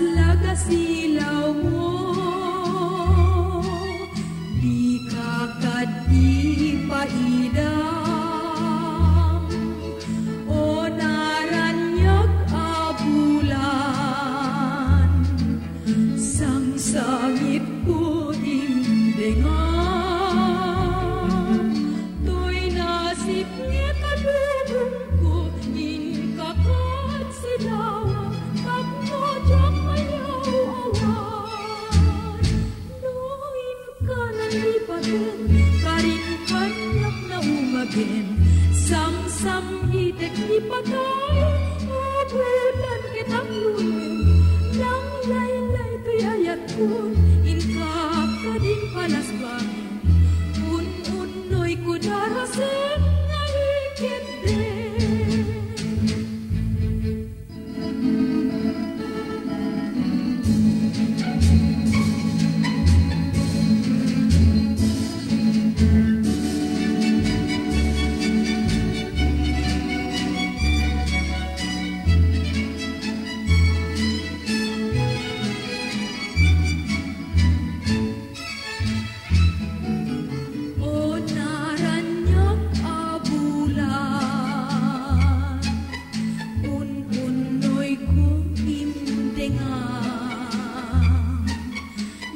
Lagas ilaw mo liparin, karikay na naumagin, sam-sam itek ni patay.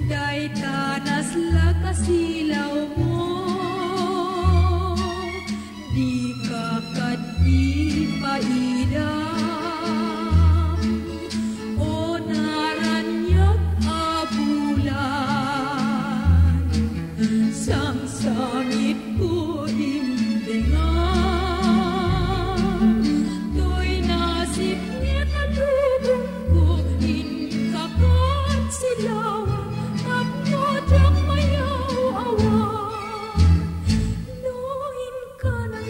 Daytanas lakas ilaw mo oh,